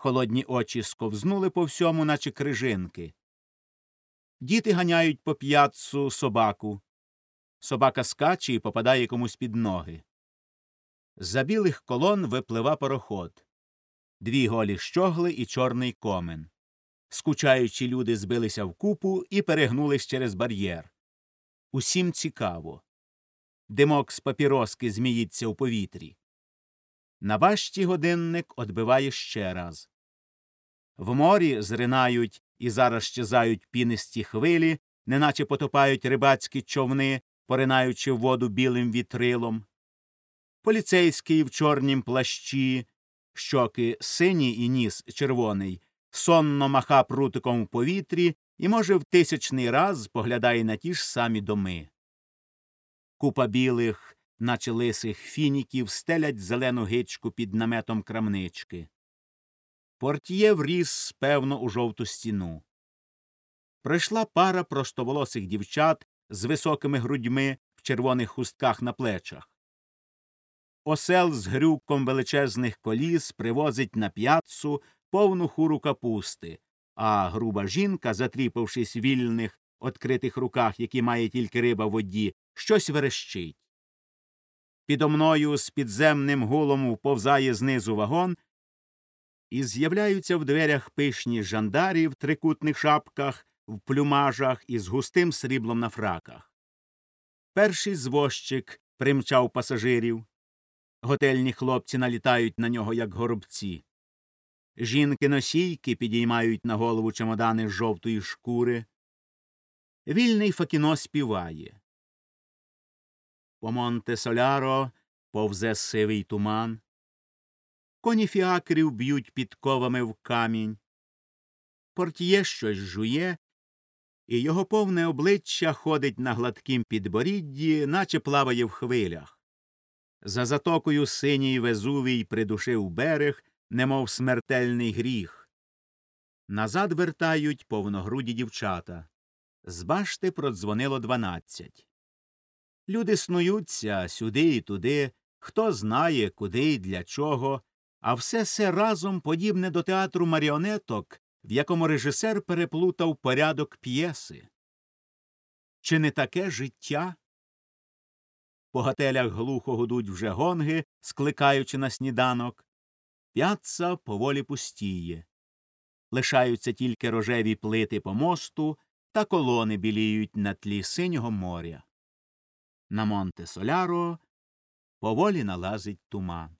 Холодні очі сковзнули по всьому, наче крижинки. Діти ганяють по п'ятцу собаку. Собака скаче і попадає комусь під ноги. За білих колон виплива пароход. Дві голі щогли і чорний комен. Скучаючі люди збилися в купу і перегнулись через бар'єр. Усім цікаво. Димок з папіроски зміїться у повітрі. На башті годинник одбиває ще раз. В морі зринають і зараз щезають пінисті хвилі, неначе потопають рибацькі човни, поринаючи в воду білим вітрилом. Поліцейський в чорнім плащі, щоки сині і ніс червоний, сонно маха прутиком в повітрі і, може, в тисячний раз поглядає на ті ж самі доми. Купа білих, наче лисих фініків, стелять зелену гичку під наметом крамнички. Портіє вріс, певно, у жовту стіну. Пройшла пара простоволосих дівчат з високими грудьми в червоних хустках на плечах. Осел з грюком величезних коліс привозить на п'ятцу повну хуру капусти, а груба жінка, затріпавшись вільних, відкритих руках, які має тільки риба в воді, щось верещить. Підо мною з підземним гулом вповзає знизу вагон, і з'являються в дверях пишні жандарі в трикутних шапках, в плюмажах і з густим сріблом на фраках. Перший звозчик примчав пасажирів. Готельні хлопці налітають на нього, як горобці. Жінки носійки підіймають на голову чемодани з жовтої шкури. Вільний Факіно співає. По Монте Соляро повзе сивий туман. Коні фіакрів б'ють підковами в камінь. Портіє щось жує, і його повне обличчя ходить на гладкім підборідді, наче плаває в хвилях. За затокою синій Везувій придушив берег, немов смертельний гріх. Назад вертають повногруді дівчата. З башти продзвонило дванадцять. Люди снуються сюди і туди, хто знає, куди і для чого, а все це разом подібне до театру маріонеток, в якому режисер переплутав порядок п'єси. Чи не таке життя? По готелях глухо гудуть вже гонги, скликаючи на сніданок. П'ятца поволі пустіє. Лишаються тільки рожеві плити по мосту та колони біліють на тлі синього моря. На Монте Соляро поволі налазить туман.